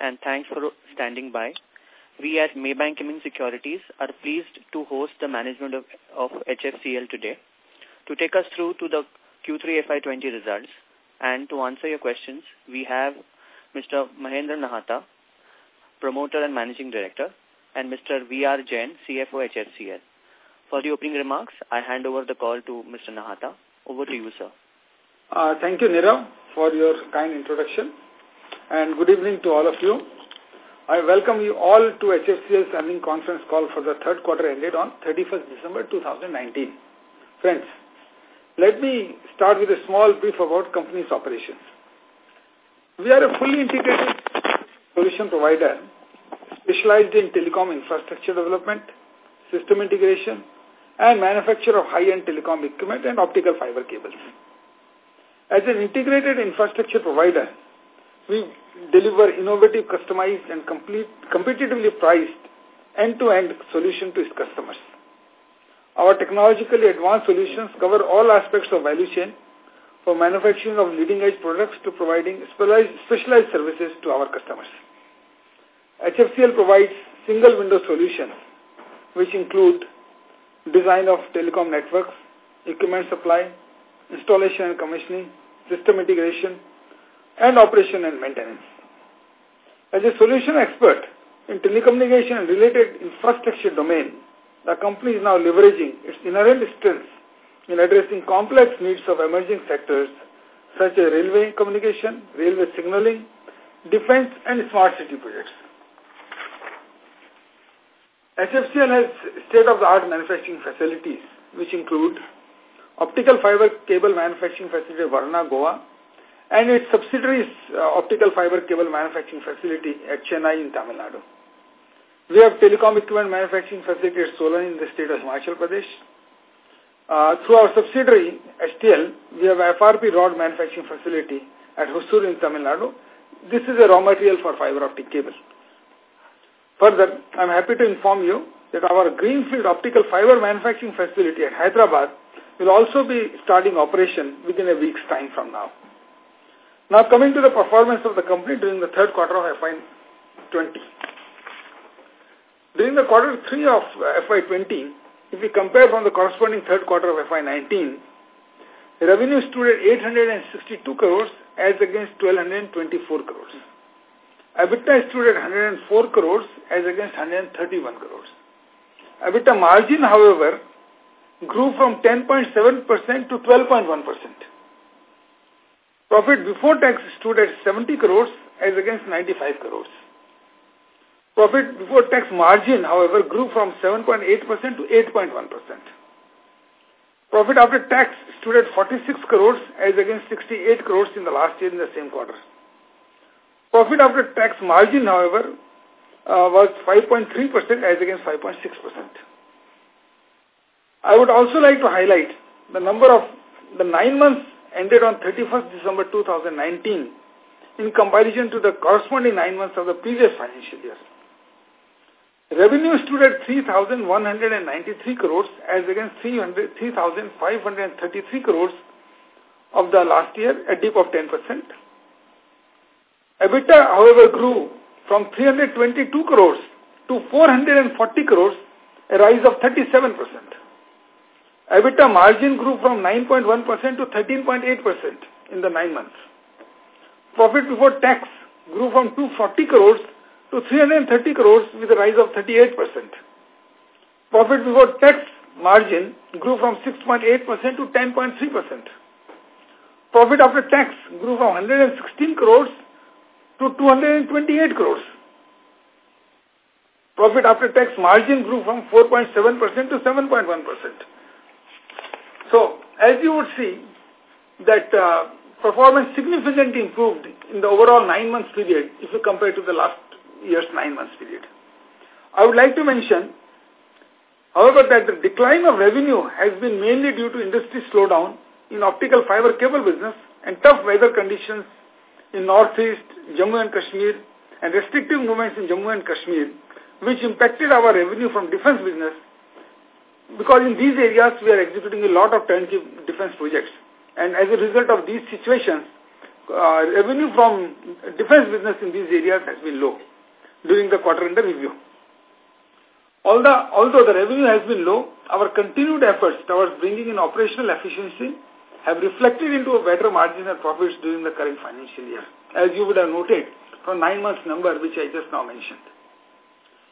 and thanks for standing by. We at Maybank Kim Securities are pleased to host the management of, of HFCL today to take us through to the Q3 FY20 results and to answer your questions, we have Mr. Mahendra Nahata, Promoter and Managing Director, and Mr. V.R. Jain, CFO HFCL. For the opening remarks, I hand over the call to Mr. Nahata. Over to you, sir. Uh, thank you, Nirav, for your kind introduction. And good evening to all of you. I welcome you all to HFCL's earning conference call for the third quarter ended on 31st December 2019. Friends, let me start with a small brief about company's operations. We are a fully integrated solution provider specialized in telecom infrastructure development, system integration, and manufacture of high-end telecom equipment and optical fiber cables. As an integrated infrastructure provider, we deliver innovative, customized, and complete, competitively priced end-to-end -end solution to its customers. Our technologically advanced solutions cover all aspects of value chain from manufacturing of leading-edge products to providing specialized, specialized services to our customers. HFCL provides single-window solutions which include design of telecom networks, equipment supply, installation and commissioning, system integration, and operation and maintenance. As a solution expert in telecommunication and related infrastructure domain, the company is now leveraging its inherent strengths in addressing complex needs of emerging sectors such as railway communication, railway signaling, defense, and smart city projects. HFCL has state-of-the-art manufacturing facilities, which include optical fiber cable manufacturing facility Verna, Goa, and its subsidiaries uh, optical fiber cable manufacturing facility at Chennai in Tamil Nadu. We have telecom equipment manufacturing facility at Solan in the state of Himachal Pradesh. Uh, through our subsidiary, STL, we have FRP rod manufacturing facility at Hosur in Tamil Nadu. This is a raw material for fiber optic cable. Further, I am happy to inform you that our Greenfield optical fiber manufacturing facility at Hyderabad will also be starting operation within a week's time from now. Now coming to the performance of the company during the third quarter of FY20. During the quarter three of FY20, if we compare from the corresponding third quarter of FY19, revenue stood at 862 crores as against 1224 crores. EBITDA stood at 104 crores as against 131 crores. EBITDA margin, however, grew from 10.7% to 12.1%. Profit before tax stood at 70 crores as against 95 crores. Profit before tax margin, however, grew from 7.8% to 8.1%. Profit after tax stood at 46 crores as against 68 crores in the last year in the same quarter. Profit after tax margin, however, uh, was 5.3% as against 5.6%. I would also like to highlight the number of the nine months ended on 31st December 2019 in comparison to the corresponding nine months of the previous financial year. Revenue stood at 3,193 crores as against 3,533 crores of the last year, a dip of 10%. EBITDA, however, grew from 322 crores to 440 crores, a rise of 37%. EBITDA margin grew from 9.1% to 13.8% in the nine months. Profit before tax grew from 240 crores to 330 crores with a rise of 38%. Profit before tax margin grew from 6.8% to 10.3%. Profit after tax grew from 116 crores to 228 crores. Profit after tax margin grew from 4.7% to 7.1%. So, as you would see, that uh, performance significantly improved in the overall nine months period if you compare to the last year's nine months period. I would like to mention, however, that the decline of revenue has been mainly due to industry slowdown in optical fiber cable business and tough weather conditions in Northeast, Jammu and Kashmir, and restrictive movements in Jammu and Kashmir, which impacted our revenue from defense business because in these areas we are executing a lot of turnkey defense projects. And as a result of these situations, uh, revenue from defense business in these areas has been low during the quarter under review. Although, although the revenue has been low, our continued efforts towards bringing in operational efficiency have reflected into a better margin and profits during the current financial year, as you would have noted from nine months number which I just now mentioned.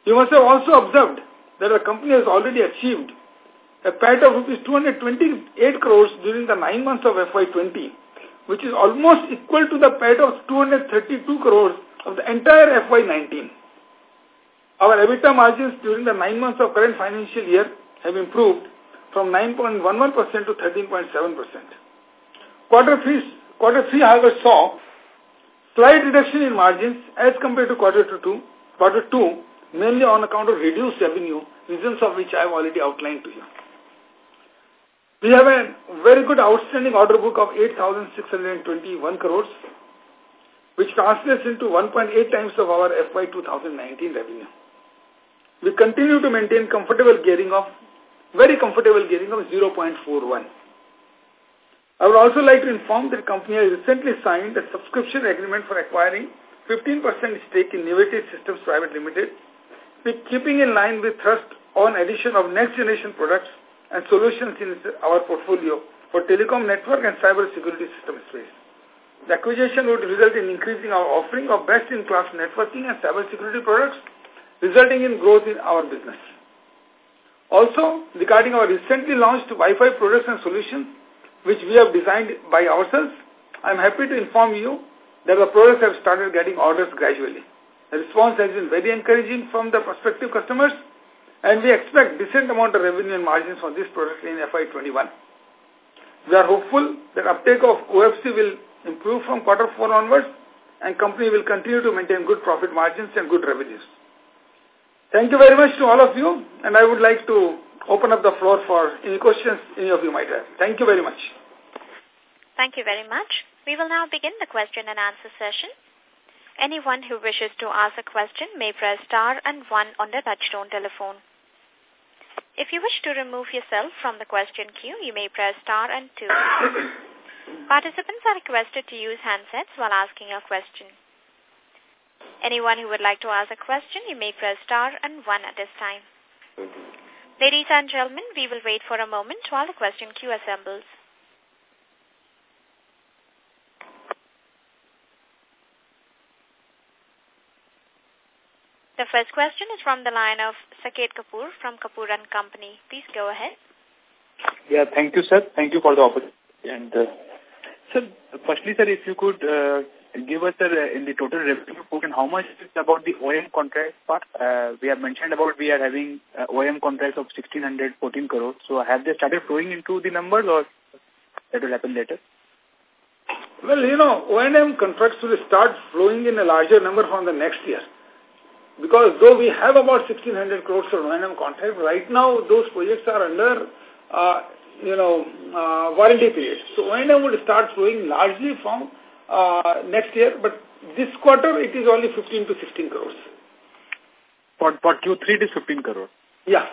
You must have also observed that the company has already achieved a PAT of rupees 228 crores during the nine months of FY20, which is almost equal to the PAT of 232 crores of the entire FY19. Our EBITDA margins during the nine months of current financial year have improved from 9.11% to 13.7%. Quarter three, quarter three, however, saw slight reduction in margins as compared to quarter two, quarter two, mainly on account of reduced revenue, reasons of which I have already outlined to you. We have a very good outstanding order book of 8,621 crores, which translates into 1.8 times of our FY 2019 revenue. We continue to maintain comfortable gearing of, very comfortable gearing of 0.41. I would also like to inform that the company has recently signed a subscription agreement for acquiring 15% stake in Nivetti Systems Private Limited, keeping in line with thrust on addition of next generation products and solutions in our portfolio for telecom network and cyber security system space. The acquisition would result in increasing our offering of best-in-class networking and cyber security products, resulting in growth in our business. Also, regarding our recently launched Wi-Fi products and solutions, which we have designed by ourselves, I am happy to inform you that the products have started getting orders gradually. The response has been very encouraging from the prospective customers and we expect decent amount of revenue and margins from this product in FY21. We are hopeful that uptake of OFC will improve from quarter four onwards and company will continue to maintain good profit margins and good revenues. Thank you very much to all of you and I would like to open up the floor for any questions any of you might have. Thank you very much. Thank you very much. We will now begin the question and answer session. Anyone who wishes to ask a question may press star and one on the touchtone telephone. If you wish to remove yourself from the question queue, you may press star and two. Participants are requested to use handsets while asking a question. Anyone who would like to ask a question, you may press star and one at this time. Ladies and gentlemen, we will wait for a moment while the question queue assembles. The first question is from the line of Saket Kapoor from Kapoor and Company. Please go ahead. Yeah, thank you, sir. Thank you for the opportunity. And, uh, sir, firstly, sir, if you could uh, give us, sir, in the total revenue book and how much is about the OM contract part? Uh, we have mentioned about we are having uh, OEM contracts of 1614 crores. So have they started flowing into the numbers or that will happen later? Well, you know, O&M contracts will start flowing in a larger number from the next year. Because though we have about 1600 crores of O&M contract, right now those projects are under, uh, you know, uh, warranty period. So O&M would start flowing largely from uh, next year, but this quarter it is only 15 to 16 crores. For, for Q3 it is 15 crores? Yeah.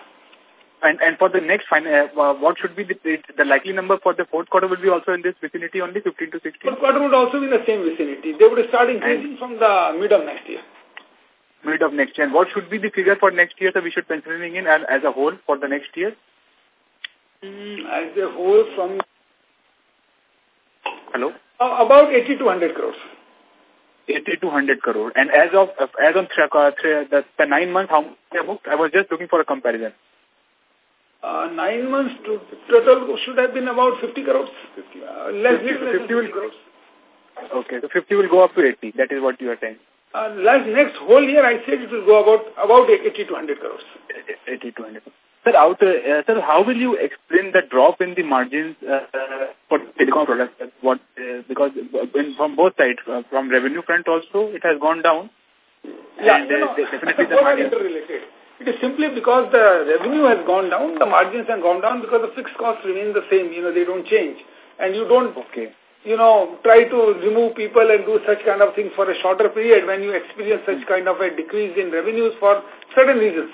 And and for the next, uh, what should be the the likely number for the fourth quarter will be also in this vicinity only 15 to 16? Fourth quarter would also be in the same vicinity. They would start increasing and from the mid of next year mid of next year. And what should be the figure for next year that we should penciling in as, as a whole for the next year? Mm, as a whole from... Hello? Uh, about 80 to 100 crores. 80 to 100 crore. And as of as on uh, the, the nine months, how much booked? I was just looking for a comparison. Uh, nine months to total should have been about 50 crores. 50. Uh, less 50, 50 will, crores. Okay, so 50 will go up to 80. That is what you are saying. Uh, last next whole year, I said it will go about about 80 to 100 crores. 80 to 100. Sir, out, uh, sir, how will you explain the drop in the margins uh, for telecom products? What uh, because in, from both sides, uh, from revenue front also, it has gone down. Yeah, and, you know, definitely the margins. interrelated. It is simply because the revenue has gone down, the margins have gone down because the fixed costs remain the same. You know, they don't change, and you don't. Okay you know, try to remove people and do such kind of things for a shorter period when you experience such kind of a decrease in revenues for certain reasons.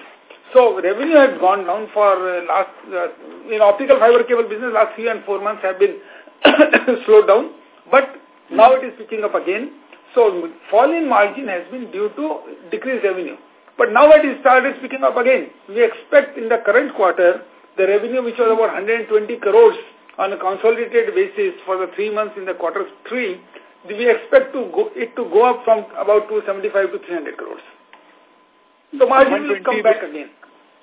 So revenue has gone down for uh, last, uh, in optical fiber cable business, last three and four months have been slowed down. But Now it is picking up again. So fall in margin has been due to decreased revenue. But now it is started picking up again. We expect in the current quarter, the revenue which was about 120 crores on a consolidated basis for the three months in the quarter three, we expect to go, it to go up from about 275 to 300 crores. The margin will come back again.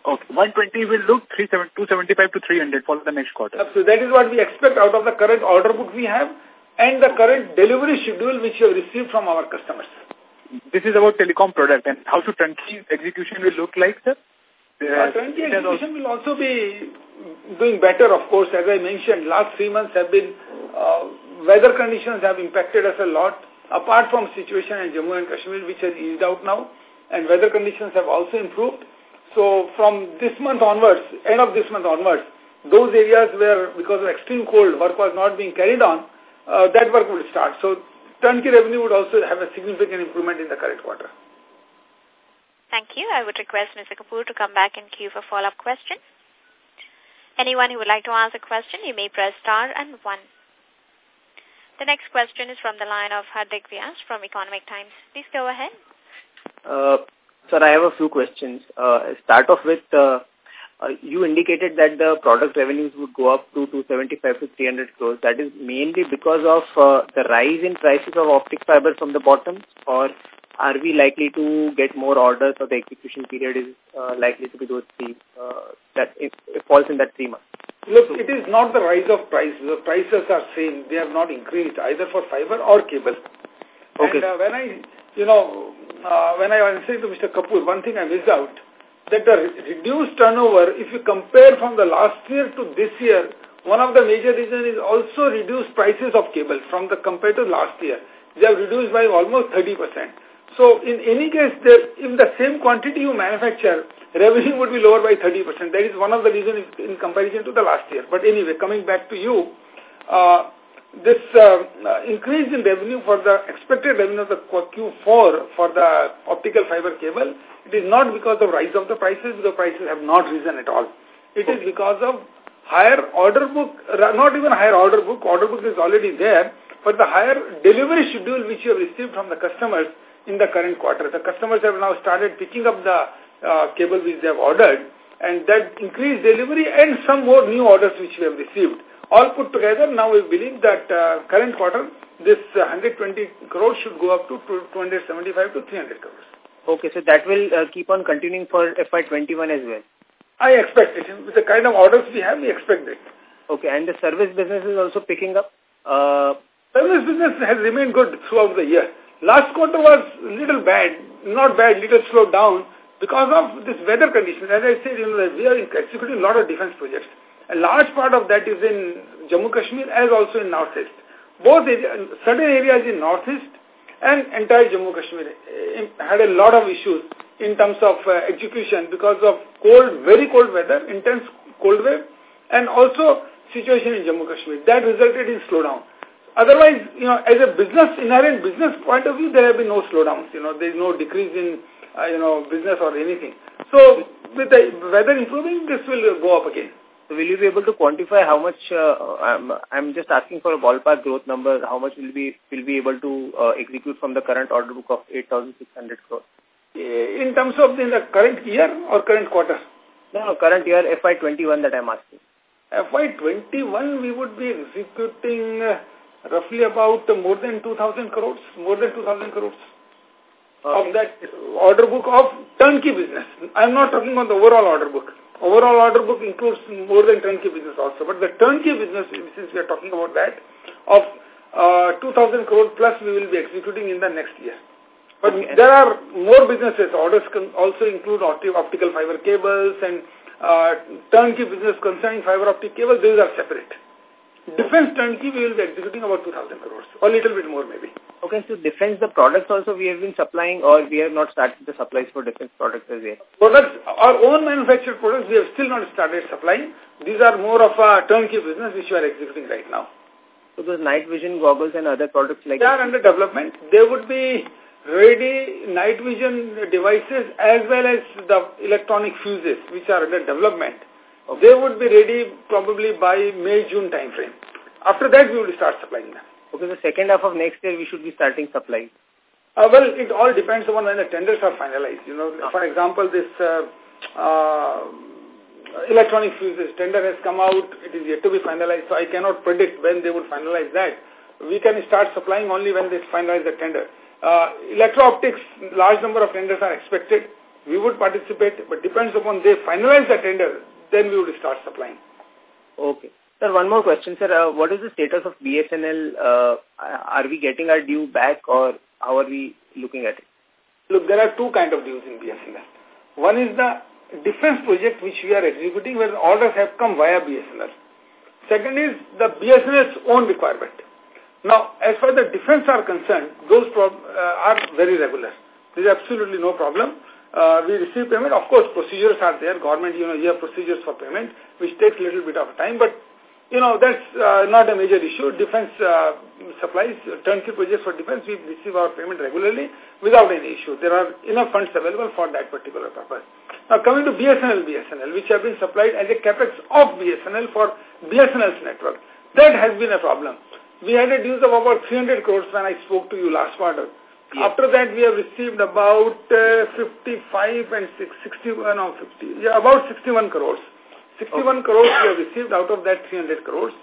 Okay. 120 will look 275 to 300 for the next quarter. So that is what we expect out of the current order book we have and the current delivery schedule which we have received from our customers. This is about telecom product and how to turnkey execution will look like, sir? Uh, turnkey execution will also be doing better, of course. As I mentioned, last three months have been, uh, weather conditions have impacted us a lot. Apart from situation in Jammu and Kashmir, which has eased out now, and weather conditions have also improved. So from this month onwards, end of this month onwards, those areas where, because of extreme cold, work was not being carried on, uh, that work would start. So turnkey revenue would also have a significant improvement in the current quarter. Thank you. I would request Mr. Kapoor to come back in queue for follow-up question. Anyone who would like to ask a question, you may press star and one. The next question is from the line of Hardik Vyas from Economic Times. Please go ahead. Uh, sir, I have a few questions. Uh, start off with, uh, uh, you indicated that the product revenues would go up to 275 to 300 crores. That is mainly because of uh, the rise in prices of optic fiber from the bottom or are we likely to get more orders or the execution period is uh, likely to be those three, uh, that it, it, falls in that three months? Look, it is not the rise of prices. The prices are same. They have not increased either for fiber or cable. Okay. And uh, when I, you know, uh, when I was saying to Mr. Kapoor, one thing I missed out, that the reduced turnover, if you compare from the last year to this year, one of the major reasons is also reduced prices of cable from the compared to last year. They have reduced by almost 30%. So in any case, the, if the same quantity you manufacture, revenue would be lower by 30%. That is one of the reasons in comparison to the last year. But anyway, coming back to you, uh, this uh, increase in revenue for the expected revenue of the Q4 for the optical fiber cable, it is not because of rise of the prices, the prices have not risen at all. It is because of higher order book, not even higher order book, order book is already there, but the higher delivery schedule which you have received from the customers in the current quarter. The customers have now started picking up the uh, cable which they have ordered and that increased delivery and some more new orders which we have received. All put together, now we believe that uh, current quarter, this uh, 120 crores should go up to 275 to 300 crores. Okay, so that will uh, keep on continuing for FY21 as well? I expect it. With the kind of orders we have, we expect it. Okay, and the service business is also picking up? Uh, service business has remained good throughout the year. Last quarter was little bad, not bad, little slowed down because of this weather conditions. As I said, you know, we are executing a lot of defense projects. A large part of that is in Jammu Kashmir as also in Northeast. Both areas, certain areas in Northeast and entire Jammu Kashmir eh, had a lot of issues in terms of uh, execution because of cold, very cold weather, intense cold wave, and also situation in Jammu Kashmir. That resulted in slowdown. Otherwise, you know, as a business, inherent business point of view, there have been no slowdowns. You know, there is no decrease in, uh, you know, business or anything. So, with the weather improving, this will go up again. So will you be able to quantify how much, uh, I'm, I'm just asking for a ballpark growth number, how much will be, will be able to uh, execute from the current order book of 8,600 crores? In terms of in the current year or current quarter? No, no, current year FY21 that I'm asking. FY21 we would be executing uh, roughly about more than 2,000 crores, more than 2,000 crores okay. of that order book of turnkey business. I'm not talking on the overall order book. Overall order book includes more than turnkey business also. But the turnkey business, since we are talking about that, of uh, 2,000 crores plus we will be executing in the next year. But okay. there are more businesses. Orders can also include optical fiber cables and uh, turnkey business concerning fiber optic cables. These are separate. Defense turnkey, we will be executing about 2,000 crores, or a little bit more maybe. Okay, so defense, the products also we have been supplying, or we have not started the supplies for defense products as yet? Products, our own manufactured products, we have still not started supplying. These are more of a turnkey business which we are executing right now. So those night vision goggles and other products like They are under development. They would be ready night vision devices as well as the electronic fuses which are under development. They would be ready probably by May, June time frame. After that, we will start supplying them. Okay, the second half of next year we should be starting supply. Uh, well, it all depends upon when the tenders are finalized. You know, for example, this uh, uh, electronic fuses tender has come out. It is yet to be finalized, so I cannot predict when they would finalize that. We can start supplying only when they finalize the tender. Uh, electro-optics, large number of tenders are expected. We would participate, but depends upon they finalize the tender, then we would start supplying. Okay. Sir, one more question, sir. Uh, what is the status of BSNL? Uh, are we getting our due back or how are we looking at it? Look, there are two kind of dues in BSNL. One is the defense project which we are executing where orders have come via BSNL. Second is the BSNL's own requirement. Now, as far as the defense are concerned, those uh, are very regular. There is absolutely no problem. Uh, we receive payment. Of course, procedures are there. Government, you know, you have procedures for payment, which takes a little bit of time, but you know, that's uh, not a major issue. Defense uh, supplies, turnkey projects for defense, we receive our payment regularly without any issue. There are enough funds available for that particular purpose. Now, coming to BSNL, BSNL, which have been supplied as a capex of BSNL for BSNL's network. That has been a problem. We had a dues of about 300 crores when I spoke to you last quarter. Yes. After that, we have received about uh, 55 and 60, uh, no, 50, yeah, about 61 crores. 61 okay. crores we have received out of that 300 crores.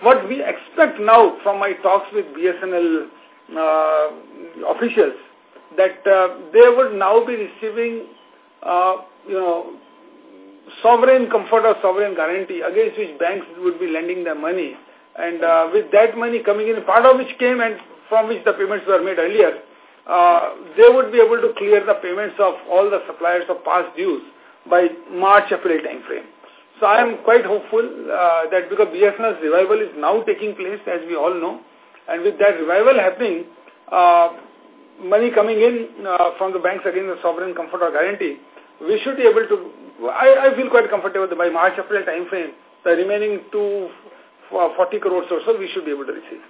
What we expect now from my talks with BSNL uh, officials, that uh, they would now be receiving, uh, you know, sovereign comfort or sovereign guarantee against which banks would be lending their money. And uh, with that money coming in, part of which came and from which the payments were made earlier, uh, they would be able to clear the payments of all the suppliers of past dues by March-April time frame. So I am quite hopeful uh, that because BSNL's revival is now taking place, as we all know, and with that revival happening, uh, money coming in uh, from the banks against the sovereign comfort or guarantee, we should be able to, I, I feel quite comfortable that by March, April time frame, the remaining two, 40 crores or so, we should be able to receive.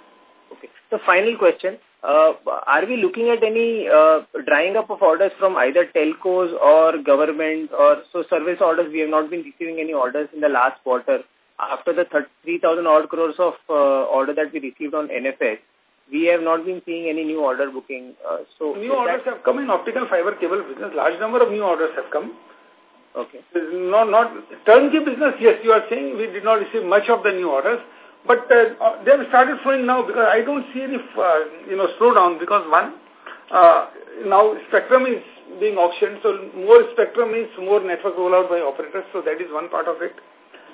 Okay. The final question, uh, are we looking at any uh, drying up of orders from either telcos or government or so service orders? We have not been receiving any orders in the last quarter. After the 3,000 odd crores of uh, order that we received on NFS, we have not been seeing any new order booking. Uh, so New orders have come in optical fiber cable business. Large number of new orders have come. Okay. Not, not turnkey business, yes, you are saying we did not receive much of the new orders. But uh, uh, they have started flowing now because I don't see any, uh, you know, slowdown because one, uh, now spectrum is being auctioned, so more spectrum means more network rollout by operators, so that is one part of it.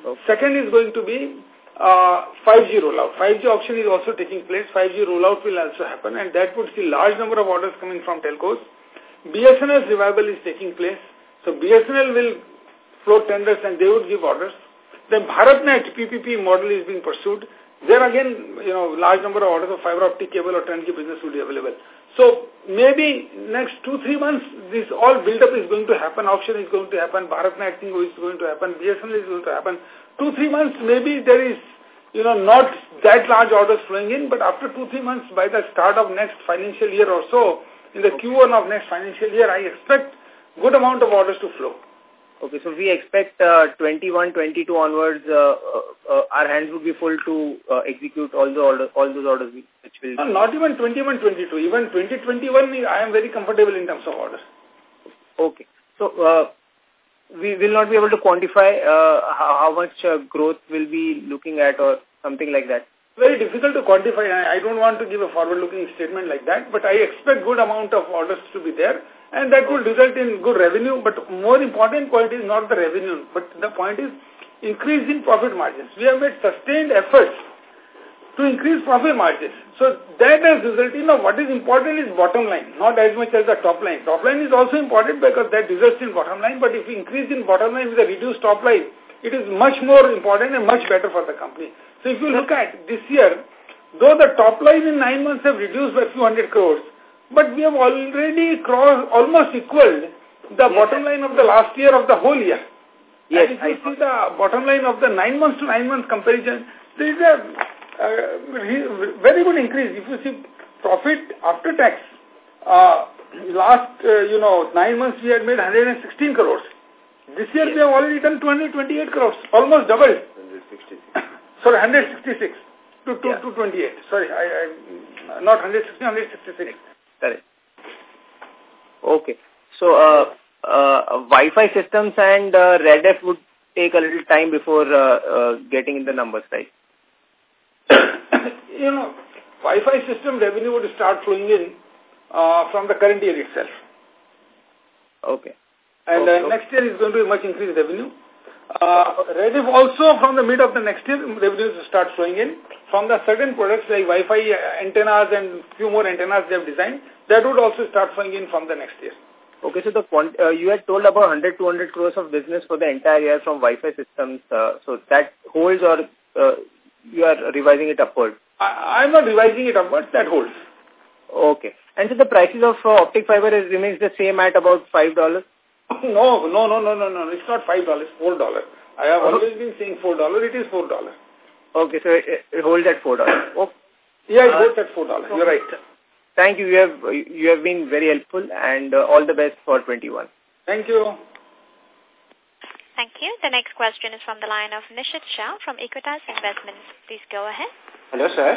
Okay. Second is going to be uh, 5G rollout. 5G auction is also taking place. 5G rollout will also happen, and that would see large number of orders coming from telcos. BSNL's revival is taking place, so BSNL will float tenders and they would give orders. Then BharatNet PPP model is being pursued. There again, you know, large number of orders of fiber optic cable or turnkey business will be available. So maybe next two, three months, this all build-up is going to happen, auction is going to happen, BharatNet thing is going to happen, BSNL is going to happen. Two, three months, maybe there is, you know, not that large orders flowing in, but after two, three months, by the start of next financial year or so, in the Q1 of next financial year, I expect good amount of orders to flow. Okay, so we expect uh, 21, 22 onwards, uh, uh, our hands would be full to uh, execute all the order, all those orders which will. No, not even 21, 22. Even 2021, I am very comfortable in terms of orders. Okay, so uh, we will not be able to quantify uh, how, how much uh, growth we'll be looking at or something like that. Very difficult to quantify. I, I don't want to give a forward-looking statement like that, but I expect good amount of orders to be there and that will result in good revenue. But more important point is not the revenue, but the point is increase in profit margins. We have made sustained efforts to increase profit margins. So that has resulted in what is important is bottom line, not as much as the top line. Top line is also important because that results in bottom line, but if we increase in bottom line with a reduced top line, it is much more important and much better for the company. So if you look at this year, though the top line in nine months have reduced by few hundred crores, but we have already crossed, almost equaled the yes, bottom line of the last year of the whole year. Yes, and if you I see the bottom line of the nine months to nine months comparison, there is a uh, very good increase. If you see profit after tax, uh, last, uh, you know, nine months we had made 116 crores. This year yes. we have already done 228 crores, almost double. 166. Sorry, 166. to, to, yeah. to 28. Sorry, I, I, not 160, 166. Correct. Okay. So, uh, uh, Wi-Fi systems and uh, Raddef would take a little time before uh, uh, getting in the numbers, right? you know, Wi-Fi system revenue would start flowing in uh, from the current year itself. Okay. And okay. Uh, next year is going to be much increased revenue. Uh, Raddef also from the mid of the next year, revenues start flowing in. From the certain products like Wi-Fi antennas and few more antennas they have designed, that would also start flowing in from the next year. Okay, so the uh, you had told about 100, 200 crores of business for the entire year from Wi-Fi systems. Uh, so that holds or uh, you are revising it upward? I, I'm not revising it upwards. That holds. Okay. And so the prices of uh, optic fiber is, remains the same at about $5? No, no, no, no, no, no. It's not $5, $4. I have oh. always been saying $4. It is $4. Okay, so it, it holds at $4. Oh. Yeah, it uh, holds at $4. You're right. Thank you. You have you have been very helpful and uh, all the best for 21. Thank you. Thank you. The next question is from the line of Nishit Shah from Equitas Investments. Please go ahead. Hello, sir.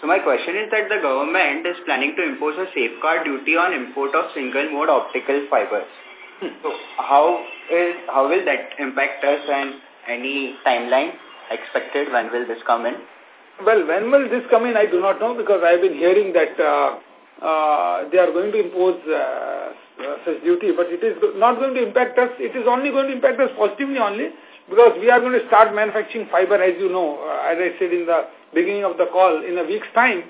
So my question is that the government is planning to impose a safeguard duty on import of single-mode optical fibers. So how is how will that impact us and any timeline expected? When will this come in? Well, when will this come in, I do not know because I have been hearing that uh, uh, they are going to impose uh, such duty, but it is not going to impact us. It is only going to impact us positively only because we are going to start manufacturing fiber, as you know, uh, as I said in the beginning of the call, in a week's time.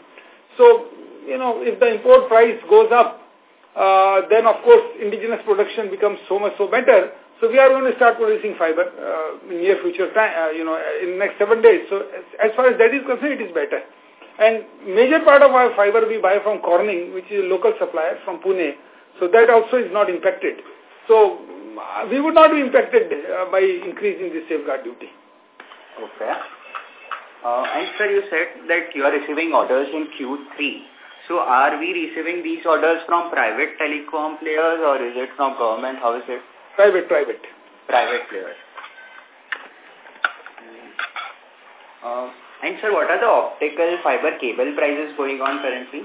So, you know, if the import price goes up, uh, then of course indigenous production becomes so much so better. So we are going to start producing fiber uh, in near future time, uh, you know, in next seven days. So as, as far as that is concerned, it is better. And major part of our fiber we buy from Corning, which is a local supplier from Pune. So that also is not impacted. So we would not be impacted uh, by increasing the safeguard duty. Okay. Uh, and sir, you said that you are receiving orders in Q3. So are we receiving these orders from private telecom players or is it from government? How is it? Private, private. Private players. Uh, and sir, what are the optical fiber cable prices going on currently?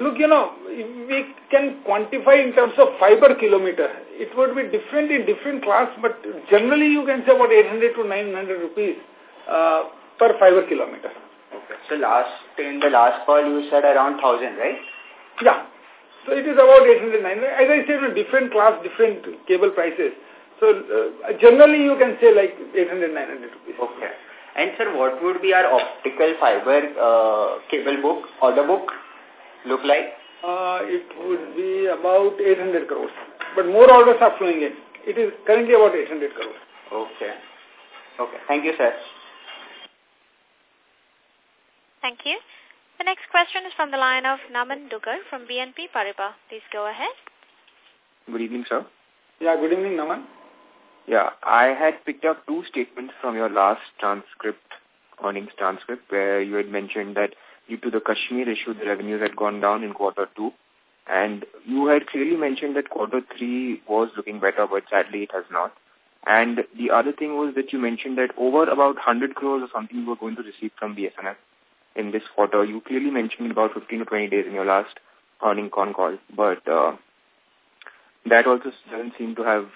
Look, you know, we can quantify in terms of fiber kilometer. It would be different in different class, but generally you can say about 800 to 900 rupees uh, per fiber kilometer. Okay. So last, in the last call you said around 1000, right? Yeah. So it is about 800, 900. As I said, different class, different cable prices. So uh, generally you can say like 800, 900 rupees. Okay. And sir, what would be our optical fiber uh, cable book, order book look like? Uh, it would be about 800 crores. But more orders are flowing in. It is currently about 800 crores. Okay. Okay. Thank you, sir. Thank you. The next question is from the line of Naman Dugar from BNP Paribas. Please go ahead. Good evening, sir. Yeah, good evening, Naman. Yeah, I had picked up two statements from your last transcript, earnings transcript, where you had mentioned that due to the Kashmir issue, the revenues had gone down in quarter two. And you had clearly mentioned that quarter three was looking better, but sadly it has not. And the other thing was that you mentioned that over about 100 crores or something you were going to receive from BSNL in this quarter. You clearly mentioned about 15 to 20 days in your last earning con call, but uh, that also doesn't seem to have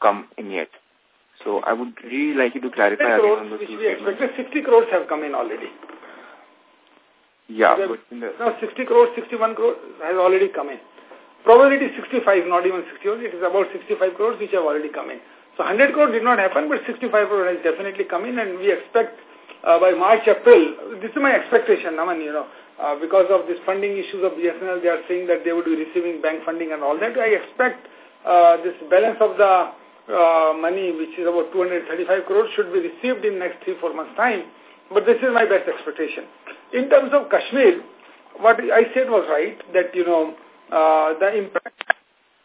come in yet. So I would really like you to clarify on which we expected 60 crores have come in already. Yeah. The, no, 60 crores, 61 crores has already come in. Probably it is 65, not even 61. It is about 65 crores which have already come in. So 100 crores did not happen, but 65 crores has definitely come in and we expect by March, April, this is my expectation, Naman, you know, uh, because of this funding issues of BSNL, they are saying that they would be receiving bank funding and all that. I expect uh, this balance of the uh, money, which is about 235 crores, should be received in next three, four months' time. But this is my best expectation. In terms of Kashmir, what I said was right, that, you know, uh, the impact,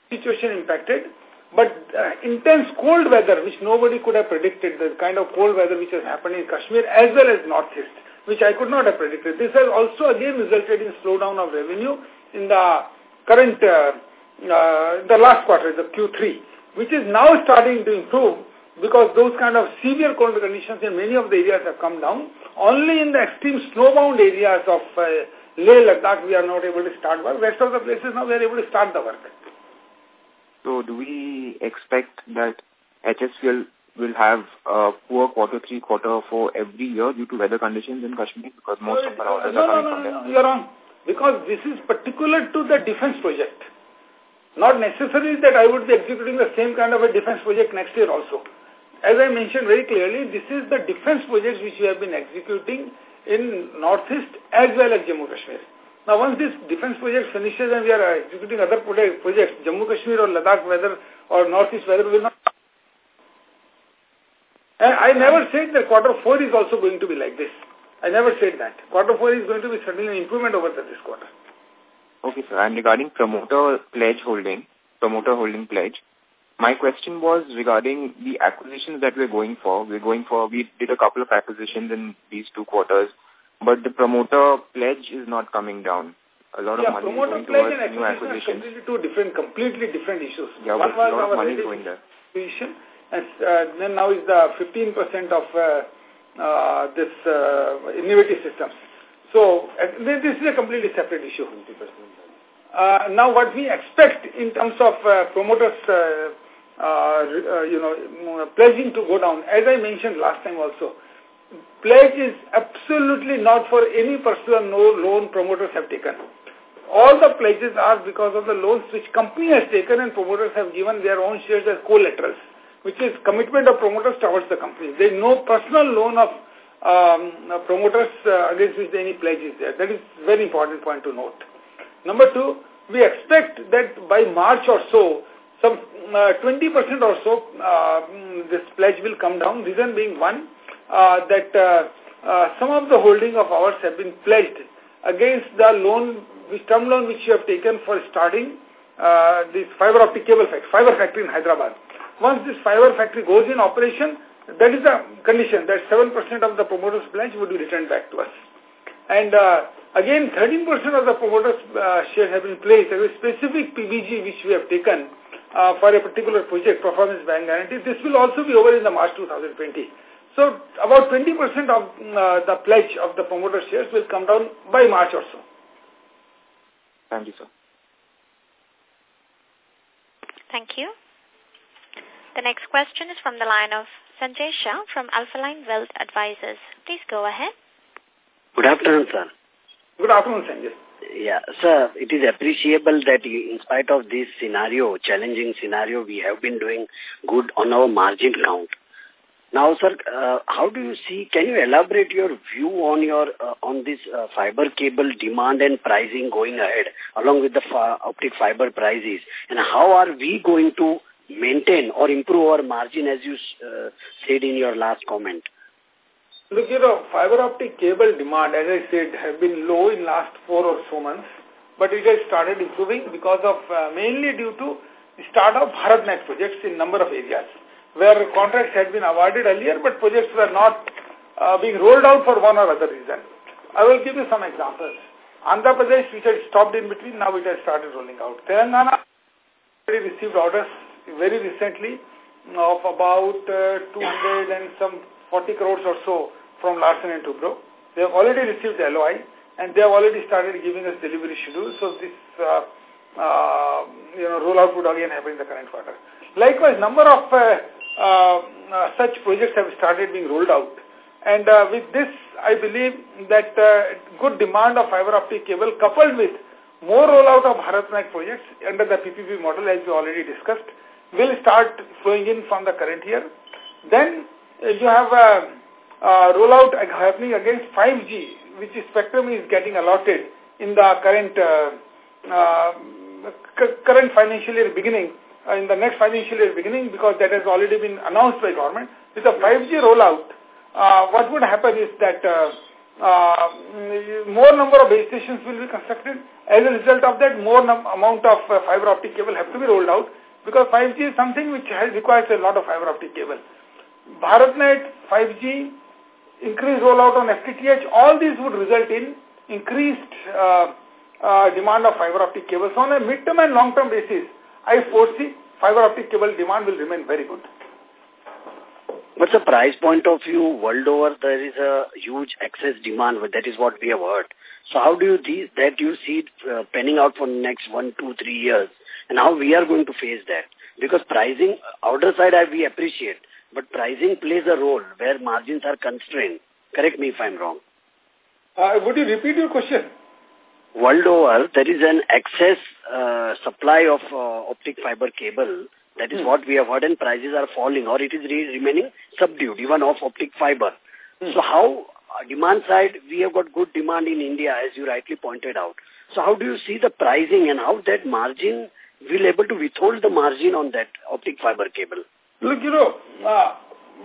situation impacted, but uh, intense cold weather, which nobody could have predicted, the kind of cold weather which has happened in Kashmir as well as Northeast, which I could not have predicted. This has also again resulted in slowdown of revenue in the current, uh, uh, the last quarter, the Q3, which is now starting to improve. because those kind of severe cold conditions in many of the areas have come down. Only in the extreme snowbound areas of uh, Leh Ladakh we are not able to start work. Rest of the places now we are able to start the work. So do we expect that HFCL will have a poor quarter three, quarter four every year due to weather conditions in Kashmir? Because most no, of our orders no, are coming no, from there. No, you're wrong. Because this is particular to the defense project. Not necessarily that I would be executing the same kind of a defense project next year also. As I mentioned very clearly, this is the defense projects which we have been executing in Northeast as well as Jammu Kashmir. Now, once this defense project finishes and we are executing other projects, Jammu Kashmir or Ladakh weather or Northeast weather will not. And I never said that quarter four is also going to be like this. I never said that. Quarter four is going to be certainly an improvement over this quarter. Okay, sir. And regarding promoter pledge holding, promoter holding pledge, my question was regarding the acquisitions that we're going for. We're going for, we did a couple of acquisitions in these two quarters, but the promoter pledge is not coming down. A lot yeah, of money promoter is going pledge towards and new acquisition acquisitions. completely two different, completely different issues. Yeah, One was a lot of our money going there. acquisition, and uh, then now is the 15% of uh, uh, this uh, Nivetti Systems. So uh, this is a completely separate issue. Uh, now what we expect in terms of uh, promoters, uh, uh, you know, pledging to go down, as I mentioned last time also, pledge is absolutely not for any personal loan promoters have taken. All the pledges are because of the loans which company has taken and promoters have given their own shares as collaterals, which is commitment of promoters towards the company. There is no personal loan of um, promoters uh, against which any pledge is there. That is very important point to note. Number two, we expect that by March or so, some 20% uh, or so, uh, this pledge will come down. Reason being one, uh, that uh, uh, some of the holding of ours have been pledged against the loan, which term loan which you have taken for starting uh, this fiber optic cable factory, fiber factory in Hyderabad. Once this fiber factory goes in operation, that is the condition that 7% of the promoter's pledge would be returned back to us. And uh, again, 13% of the promoters' uh, shares have been placed as a specific PBG which we have taken uh, for a particular project, performance bank guarantee. This will also be over in the March 2020. So about 20% of uh, the pledge of the promoter shares will come down by March or so. Thank you, sir. Thank you. The next question is from the line of Sanjay Shah from Alphaline Wealth Advisors. Please go ahead. Good afternoon, sir. Good afternoon, Sanjay. Yeah, sir, it is appreciable that in spite of this scenario, challenging scenario, we have been doing good on our margin count. Now, sir, uh, how do you see, can you elaborate your view on your uh, on this uh, fiber cable demand and pricing going ahead, along with the optic fiber prices, and how are we going to maintain or improve our margin as you uh, said in your last comment? Look, you know, fiber optic cable demand, as I said, have been low in last four or so months, but it has started improving because of uh, mainly due to the start of BharatNet projects in number of areas, where contracts had been awarded earlier, but projects were not uh, being rolled out for one or other reason. I will give you some examples. Andhra Pradesh, which had stopped in between, now it has started rolling out. Telangana received orders very recently of about uh, 200 and some 40 crores or so from Larsen and Toubro. They have already received the LOI and they have already started giving us delivery schedule. So this, uh, uh, you know, rollout would again happen in the current quarter. Likewise, number of uh, such projects have started being rolled out. And uh, with this, I believe that uh, good demand of fiber optic cable coupled with more rollout of BharatNet projects under the PPP model as we already discussed will start flowing in from the current year. Then uh, you have a, a rollout happening against 5G, which spectrum is getting allotted in the current uh, uh, current financial year beginning, uh, in the next financial year beginning, because that has already been announced by government. With the 5G rollout, uh, what would happen is that uh, uh, more number of base stations will be constructed. As a result of that, more amount of uh, fiber optic cable have to be rolled out because 5G is something which has, requires a lot of fiber optic cable. BharatNet, 5G, increased rollout on FTTH, all these would result in increased uh, uh, demand of fiber optic cables. So on a mid-term and long-term basis, I foresee fiber optic cable demand will remain very good. What's the price point of view world over? There is a huge excess demand. That is what we have heard. So how do you see that you see it uh, penning out for the next one, two, three years? And how we are going to face that? Because pricing, outer side I, we appreciate, but pricing plays a role where margins are constrained. Correct me if I'm wrong. Uh, would you repeat your question? World over, there is an excess uh, supply of uh, optic fiber cable. That is hmm. what we have heard and prices are falling or it is re remaining subdued even of optic fiber. Hmm. So how uh, demand side, we have got good demand in India as you rightly pointed out. So how do you see the pricing and how that margin will able to withhold the margin on that optic fiber cable? Look, you know, uh,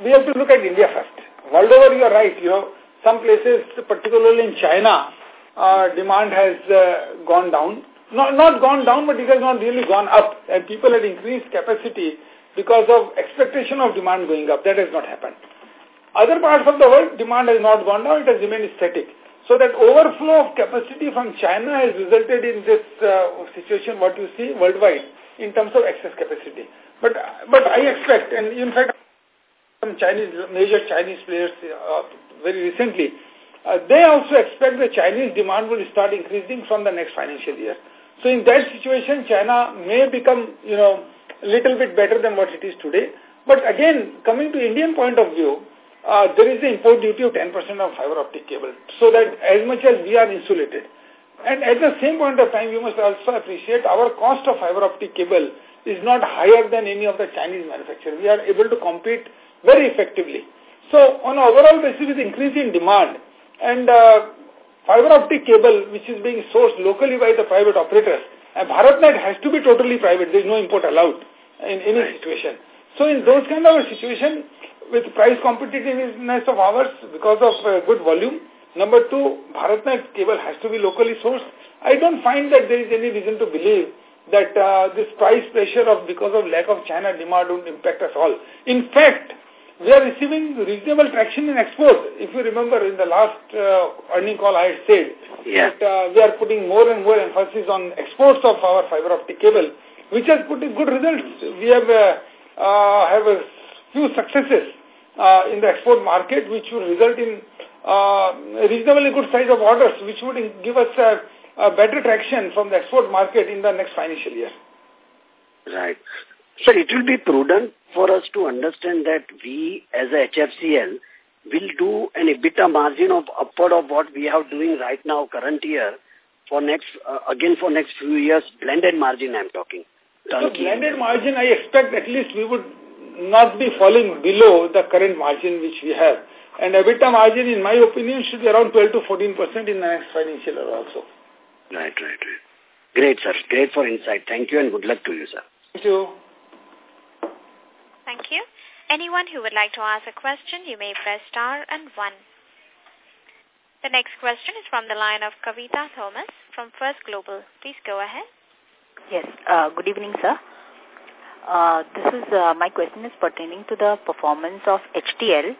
we have to look at India first. World over, you are right. You know, some places, particularly in China, uh, demand has uh, gone down. Not, not gone down, but it has not really gone up. And people had increased capacity because of expectation of demand going up. That has not happened. Other parts of the world, demand has not gone down. It has remained static. So that overflow of capacity from China has resulted in this uh, situation, what you see worldwide, in terms of excess capacity. But but I expect, and in fact, some Chinese, major Chinese players uh, very recently, uh, they also expect the Chinese demand will start increasing from the next financial year. So in that situation, China may become, you know, a little bit better than what it is today. But again, coming to Indian point of view, uh, there is the import duty of 10% of fiber optic cable. So that as much as we are insulated. And at the same point of time, you must also appreciate our cost of fiber optic cable is not higher than any of the Chinese manufacturers. We are able to compete very effectively. So on overall basis with increasing demand and uh, fiber optic cable which is being sourced locally by the private operators, and BharatNet has to be totally private. There is no import allowed in any right. situation. So in those kind of a situation, with price competitiveness of ours because of uh, good volume, number two, BharatNet cable has to be locally sourced. I don't find that there is any reason to believe that uh, this price pressure of because of lack of China demand would impact us all. In fact, we are receiving reasonable traction in export. If you remember in the last uh, earning call I had said yeah. that uh, we are putting more and more emphasis on exports of our fiber optic cable, which has put good results. We have uh, uh, have a few successes uh, in the export market, which will result in uh, reasonably good size of orders, which would give us a, a better traction from the export market in the next financial year. Right. Sir, it will be prudent for us to understand that we as a HFCL will do an EBITDA margin of upward of what we are doing right now current year for next, uh, again for next few years, blended margin I'm talking. So blended margin, I expect at least we would not be falling below the current margin which we have. And EBITDA margin, in my opinion, should be around 12 to 14 percent in the next financial year also. Right, right, right. Great, sir. Great for insight. Thank you and good luck to you, sir. Thank you. Thank you. Anyone who would like to ask a question, you may press star and one. The next question is from the line of Kavita Thomas from First Global. Please go ahead. Yes. Uh, good evening, sir. Uh, this is uh, my question is pertaining to the performance of HTL.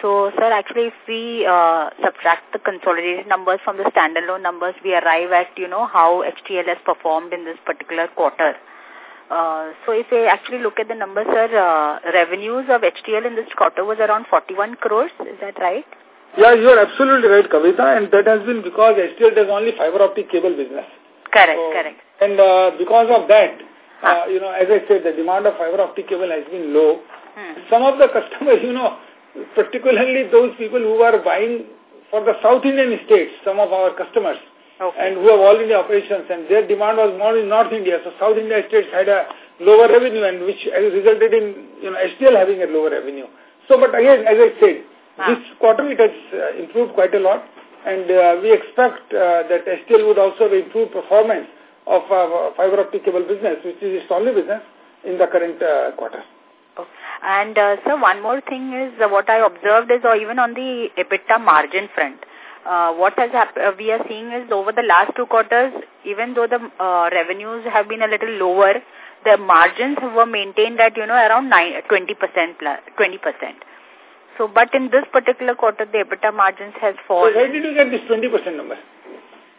So, sir, actually, if we uh, subtract the consolidated numbers from the standalone numbers, we arrive at, you know, how HTL has performed in this particular quarter. Uh, so if we actually look at the numbers, sir, uh, revenues of HTL in this quarter was around 41 crores. Is that right? Yeah, you are absolutely right, Kavita, and that has been because HTL does only fiber optic cable business. Correct, so, correct. And uh, because of that, uh, you know, as I said, the demand of fiber optic cable has been low. Hmm. Some of the customers, you know, particularly those people who are buying for the South Indian states, some of our customers, okay. and who have all India operations, and their demand was more in North India. So South India states had a lower revenue, and which resulted in you know HTL having a lower revenue. So, but again, as I said, ah. this quarter it has uh, improved quite a lot, and uh, we expect uh, that HTL would also have improved performance of uh, fiber optic cable business, which is its only business in the current uh, quarter. Oh. And uh, sir, one more thing is uh, what I observed is, or even on the EBITDA margin front, uh, what has happened, uh, we are seeing is over the last two quarters, even though the uh, revenues have been a little lower, the margins were maintained at, you know, around 9, 20%, plus, 20%. So, but in this particular quarter, the EBITDA margins has fallen. So where did you get this 20% number?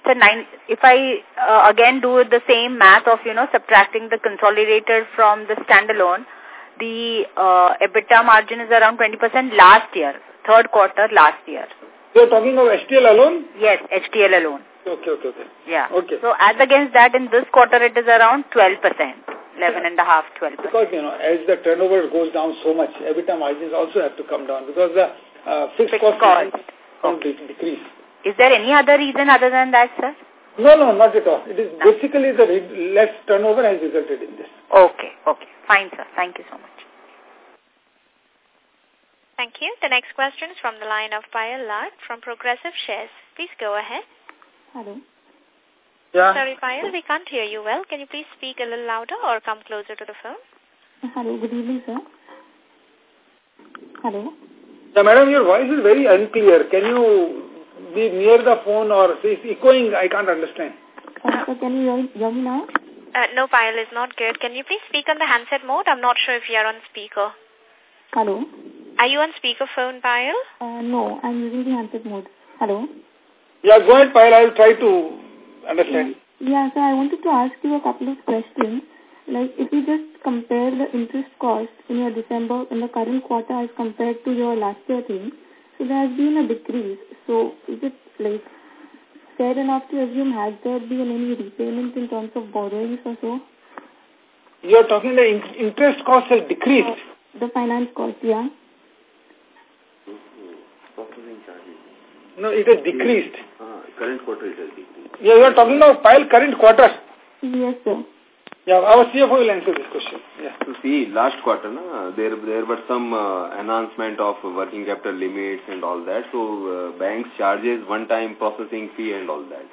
So nine, if I uh, again do the same math of, you know, subtracting the consolidated from the standalone, the uh, EBITDA margin is around 20% last year, third quarter last year. You're talking of HTL alone? Yes, HTL alone. Okay, okay, okay. Yeah. Okay. So as against that, in this quarter, it is around 12%, 11 and a half, 12%. Because, you know, as the turnover goes down so much, EBITDA margins also have to come down because the uh, fixed, Fixed cost, cost. will decrease. Is there any other reason other than that, sir? No, no, not at all. It is basically the less turnover has resulted in this. Okay, okay. Fine, sir. Thank you so much. Thank you. The next question is from the line of Payal Lad from Progressive Shares. Please go ahead. Hello. Yeah. Sorry, Payal, we can't hear you well. Can you please speak a little louder or come closer to the phone? Hello, good evening, sir. Hello. Yeah, madam, your voice is very unclear. Can you be near the phone or it's echoing? I can't understand. Uh, sir, can you hear, hear me now? Uh, no, Payal is not good. Can you please speak on the handset mode? I'm not sure if you're on speaker. Hello. Are you on speakerphone, Payal? Uh, no, I'm using the handset mode. Hello. Yeah, go ahead, Payal. I'll try to understand. Yeah, so I wanted to ask you a couple of questions. Like, if you just compare the interest cost in your December, in the current quarter as compared to your last year thing, so there has been a decrease. So, is it, like, fair enough to assume has there been any repayment in terms of borrowings or so? You're talking the in interest cost has decreased. The finance cost, yeah. No, it has decreased. Uh, current quarter it has decreased. Yeah, you're talking about Payal current quarter. Yes, sir. Yeah, our CFO will answer this question. Yeah. So see, last quarter, na, there there were some uh, announcement of working capital limits and all that. So uh, banks charges one-time processing fee and all that.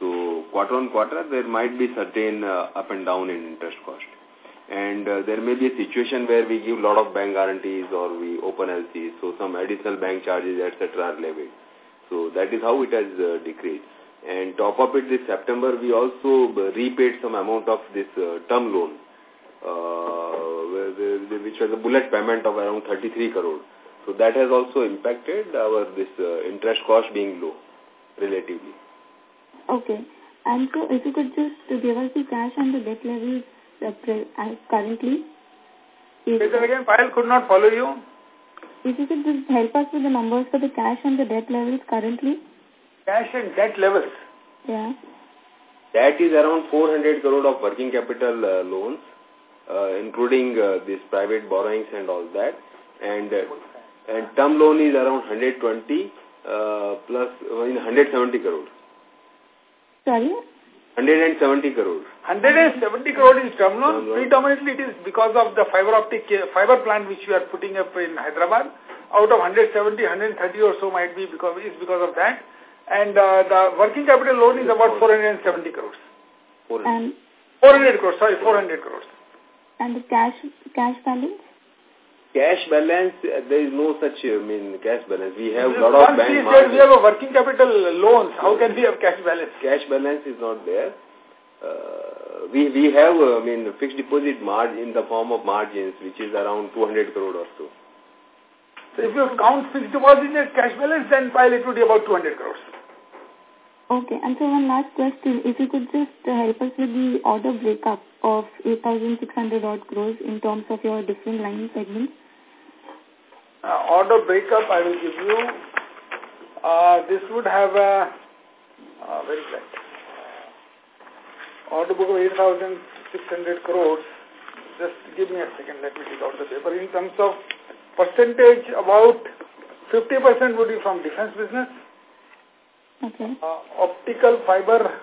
So quarter on quarter, there might be certain uh, up and down in interest cost. And uh, there may be a situation where we give lot of bank guarantees or we open LCs, so some additional bank charges, etc. are levied. So that is how it has uh, decreased. And top up it this September, we also uh, repaid some amount of this uh, term loan, uh, where the- the- which was a bullet payment of around 33 crore. So that has also impacted our this uh, interest cost being low, relatively. Okay. And so if you could just give us the cash and the debt levels uh, pre- uh, currently. If, Say again, Payal could not follow you. If you could just help us with the numbers for the cash and the debt levels currently. Cash and debt levels. Yeah. That is around 400 crore of working capital uh, loans, uh, including uh, this private borrowings and all that. And uh, and term loan is around 120 uh, plus uh, in 170 crore. Sorry? 170 crore. 170 crore is term loan. Predominantly it is because of the fiber optic uh, fiber plant which we are putting up in Hyderabad. Out of 170, 130 or so might be because is because of that. And uh, the working capital loan is about 470 crores. And 400 crores, sorry, 400 crores. and the cash cash balance? Cash balance, there is no such, I mean, cash balance. We have lot of bank we we have a working capital loans, how can we have cash balance? Cash balance is not there. Uh, we we have, I mean, fixed deposit margin in the form of margins, which is around 200 crore or so. So if you count fixed deposit as cash balance, then file it would be about 200 crores. Okay. And so one last question. If you could just help us with the order breakup of 8,600 odd crores in terms of your different line segments. Uh, order breakup I will give you. Uh, this would have a, uh, very flat. Order book of 8,600 crores. Just give me a second, let me take out the paper. In terms of percentage, about 50% would be from defense business. Okay. Uh, optical fiber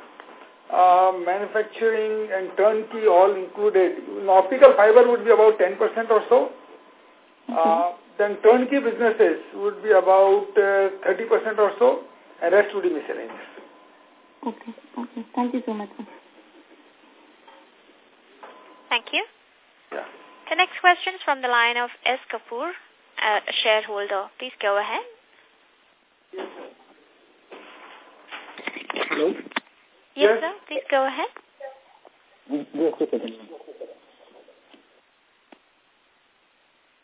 uh, manufacturing and turnkey all included. Optical fiber would be about 10% or so. Uh, then turnkey businesses would be about uh, 30% or so, and rest would be miscellaneous. Okay. Okay. Thank you so much. sir. Thank you. Yeah. The next question is from the line of S. Kapoor, uh, a shareholder. Please go ahead. Hello? Yes, Yes. sir. Please go ahead. Just a second.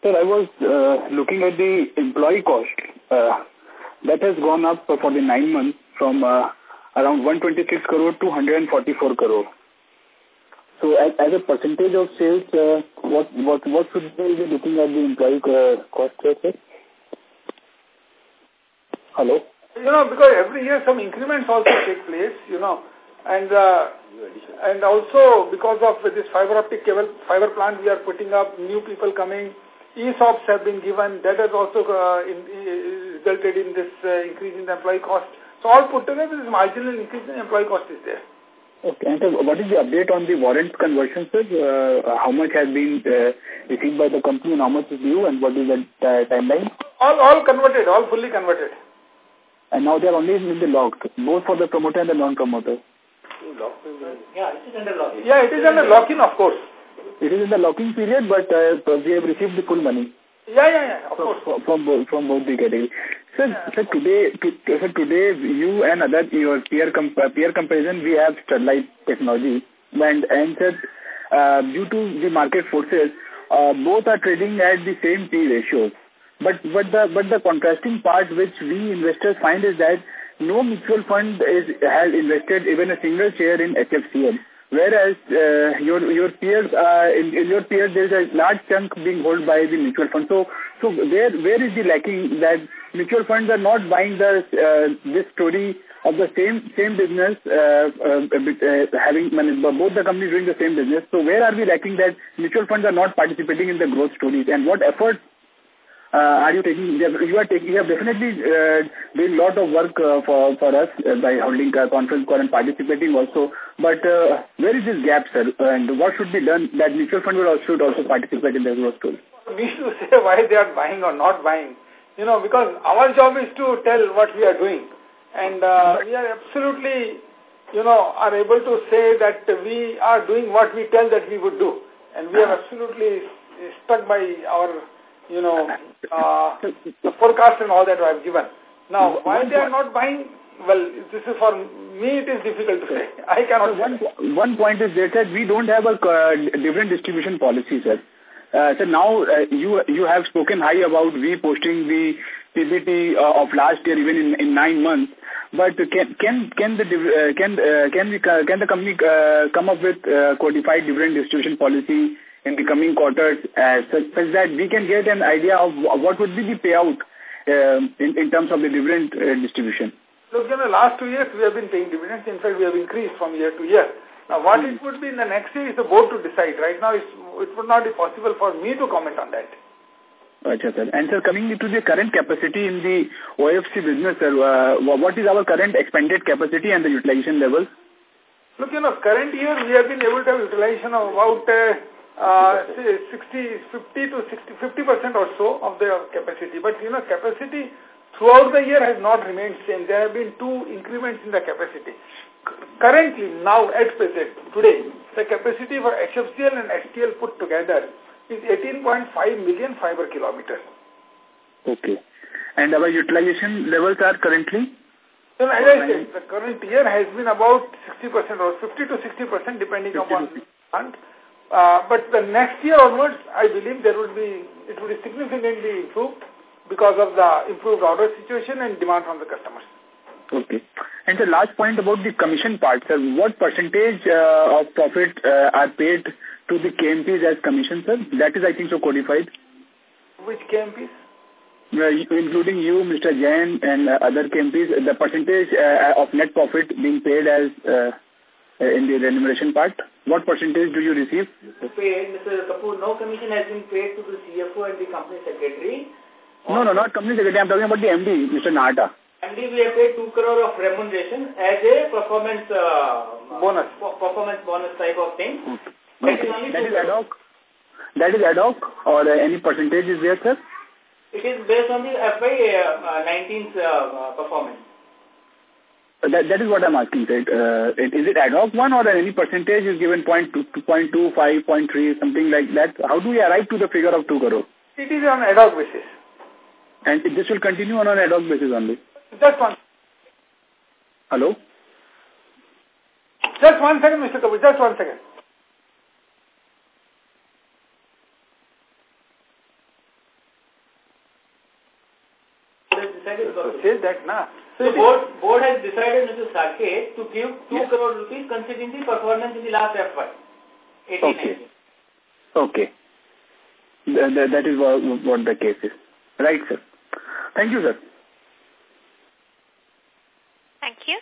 Sir, I was uh, looking at the employee cost. Uh, that has gone up for the nine months from uh, around 126 crore to 144 crore. So as, as a percentage of sales, uh, what what what should we be looking at the employee uh, cost rate? Hello. You know, because every year some increments also take place. You know, and uh, and also because of this fiber optic cable fiber plant we are putting up, new people coming, ESOPs have been given. That has also uh, in, in, resulted in this uh, increase in the employee cost. So all put together, this marginal increase in employee cost is there. Okay. And so what is the update on the warrant conversion, sir? Uh, how much has been uh, received by the company and how much is due and what is the uh, timeline? All, all converted, all fully converted. And now they are only in the locked, both for the promoter and the non-promoter. Yeah, it is under lock-in. Yeah, it is under lock-in, of course. It is in the locking period, but uh, we have received the full money. Yeah, yeah, yeah, of from, course. From both, from both the categories. Sir, yeah. sir, today, to, sir, today you and other your peer com uh, peer comparison, we have Sterlite technology, and and sir, uh, due to the market forces, uh, both are trading at the same P ratios. But but the but the contrasting part which we investors find is that no mutual fund is has invested even a single share in HFCL. Whereas uh, your your peers, uh, in, in your peers, there is a large chunk being held by the mutual fund. So, so where where is the lacking that mutual funds are not buying the uh, this story of the same same business, uh, uh, uh, having both the companies doing the same business. So, where are we lacking that mutual funds are not participating in the growth stories, and what efforts uh, are you taking? You are taking. You have definitely uh, a lot of work uh, for for us uh, by holding a conference call and participating also. But uh, where is this gap, sir? And what should be done that mutual fund will also, should also participate in the growth story? We should say why they are buying or not buying. You know, because our job is to tell what we are doing, and uh, we are absolutely, you know, are able to say that we are doing what we tell that we would do, and we are absolutely stuck by our you know, uh, the forecast and all that I have given. Now, why they are not buying? Well, this is for me, it is difficult to say. I cannot so one, one point is that we don't have a uh, dividend distribution policy, sir. Uh, so now uh, you you have spoken high about we posting the PBT uh, of last year even in, in nine months. But can can can the uh, can uh, can we can the company uh, come up with uh, codified dividend distribution policy in the coming quarters uh, such, such that we can get an idea of what would be the payout uh, in, in terms of the dividend uh, distribution? Look, in the last two years we have been paying dividends. In fact, we have increased from year to year. Now, what mm. it would be in the next year is the board to decide. Right now, it would not be possible for me to comment on that. Achha, sir. And sir, coming to the current capacity in the OFC business, sir, uh, what is our current expanded capacity and the utilization level? Look, you know, current year we have been able to have utilization of about uh, uh, 60, 50 to 60, 50% or so of the capacity. But, you know, capacity throughout the year has not remained same. There have been two increments in the capacity. Currently, now, at present, today, the capacity for HFCL and HTL put together is 18.5 million fiber kilometers. Okay. And our utilization levels are currently? So, as I said, the current year has been about 60% or 50 to 60% depending 50 upon plant. Uh, but the next year onwards, I believe there would be, it would be significantly improved because of the improved order situation and demand from the customers. Okay. And the last point about the commission part, sir, what percentage uh, of profit uh, are paid to the KMPs as commission, sir? That is, I think, so codified. Which KMPs? Uh, including you, Mr. Jain, and uh, other KMPs, the percentage uh, of net profit being paid as uh, in the remuneration part? What percentage do you receive? Paid, Mr. Kapoor, no commission has been paid to the CFO and the company secretary. No, no, not company secretary. I'm talking about the MD, Mr. Nahata. MD, we have paid 2 crore of remuneration as a performance uh, bonus performance bonus type of thing. Okay. okay. That is ad hoc? That is ad hoc or uh, any percentage is there, sir? It is based on the FY uh, uh, performance. That, that is what I'm asking, right? Uh, is it ad hoc one or any percentage is given 0.2, 0.2, 5, 0.3, something like that? How do we arrive to the figure of 2 crore? It is on ad hoc basis. And this will continue on an ad hoc basis only? Just one. Hello? Just one second, Mr. Kapoor, just one second. So say that, na. So, so board, board has decided, Mr. Saket, to give 2 yes. crore rupees considering the performance in the last FY. 18, okay. Okay. That, that is what, what the case is. Right, sir. Thank you, sir. Thank you.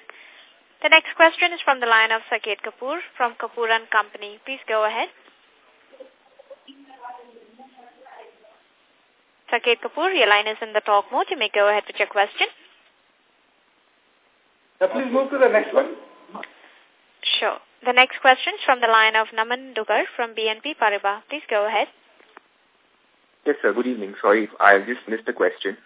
The next question is from the line of Saket Kapoor from Kapoor and Company. Please go ahead. Saket Kapoor, your line is in the talk mode. You may go ahead with your question. Yeah, please move to the next one. Sure. The next question is from the line of Naman Dugar from BNP Paribas. Please go ahead. Yes, sir. Good evening. Sorry, I just missed the question.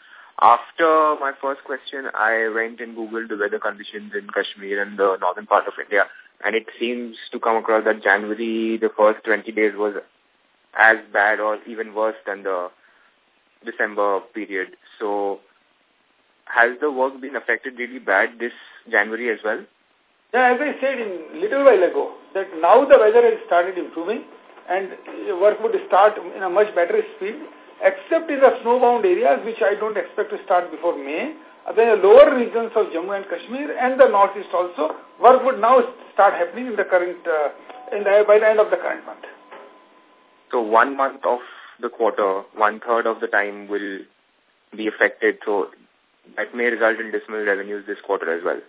After my first question, I went and Googled the weather conditions in Kashmir and the northern part of India, and it seems to come across that January, the first 20 days was as bad or even worse than the December period. So has the work been affected really bad this January as well? Yeah, as I said in little while ago, that now the weather has started improving and work would start in a much better speed, except in the snowbound areas, which I don't expect to start before May. Then the lower regions of Jammu and Kashmir and the northeast also, work would now start happening in the current, uh, in the, by the end of the current month. So one month of the quarter, one third of the time will be affected. So that may result in dismal revenues this quarter as well.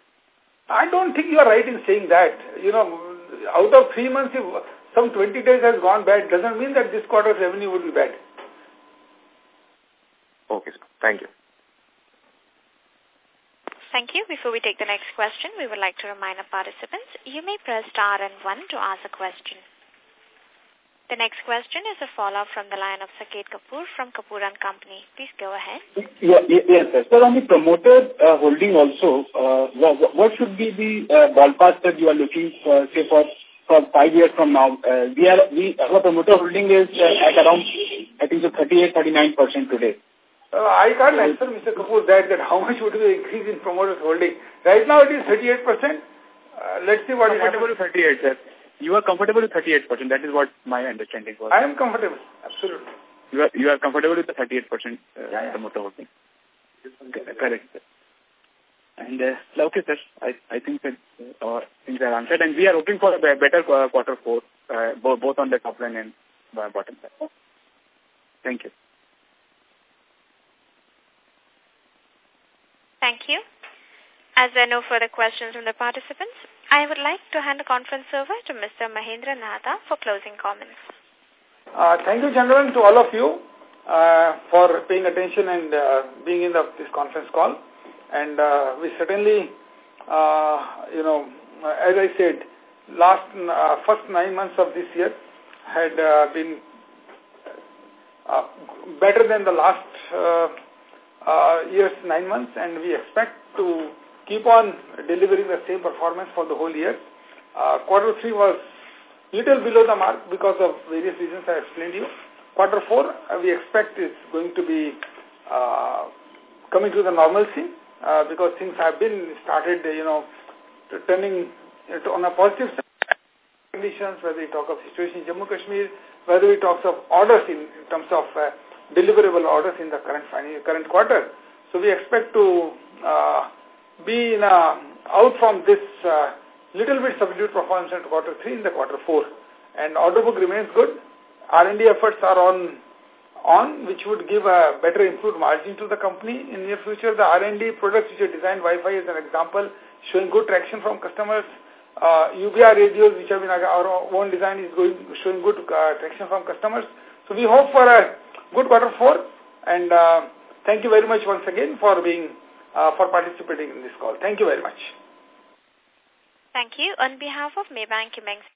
I don't think you are right in saying that. You know, out of three months, if some 20 days has gone bad, doesn't mean that this quarter's revenue would be bad. Okay, sir. Thank you. Thank you. Before we take the next question, we would like to remind our participants, you may press star and one to ask a question. The next question is a follow-up from the line of Saket Kapoor from Kapoor and Company. Please go ahead. Yeah, yes, sir. Sir, on the promoter uh, holding also, uh, what, what should be the uh, ballpark that you are looking for, say, for, for five years from now? Uh, we are, we, our promoter holding is uh, at around, I think, so 38, 39% today. Uh, I can't answer Mr. Kapoor that, that how much would be the increase in promoters holding. Right now it is 38%. Uh, let's see what is happening. 38, sir. You are comfortable with 38%. That is what my understanding was. I am comfortable. Absolutely. You are, you are comfortable with the 38% uh, yeah, yeah. promoter holding. Correct, sir. And, uh, okay, sir, I, I think that uh, things are answered. And we are hoping for a better uh, quarter four, uh, both, both on the top line and uh, bottom line. Thank you. Thank you. As there are no further questions from the participants, I would like to hand the conference over to Mr. Mahendra Nahata for closing comments. Uh, thank you, gentlemen, to all of you uh, for paying attention and uh, being in the, this conference call. And uh, we certainly, uh, you know, as I said, last uh, first nine months of this year had uh, been uh, better than the last uh, uh, year's nine months, and we expect to keep on delivering the same performance for the whole year. Uh, quarter three was little below the mark because of various reasons I explained to you. Quarter four, uh, we expect is going to be uh, coming to the normalcy uh, because things have been started, you know, turning on a positive side. conditions, whether we talk of situation in Jammu Kashmir, whether we talk of orders in, in terms of uh, deliverable orders in the current current quarter. So we expect to uh, be in a, out from this uh, little bit subdued performance in quarter three in the quarter four. And order book remains good. R&D efforts are on, on which would give a better improved margin to the company. In near future, the R&D products which are designed Wi-Fi as an example, showing good traction from customers. Uh, UBR radios, which have been our own design, is going showing good uh, traction from customers. So we hope for a good quarter four. And uh, thank you very much once again for being uh, for participating in this call. Thank you very much. Thank you. On behalf of Maybank Hummings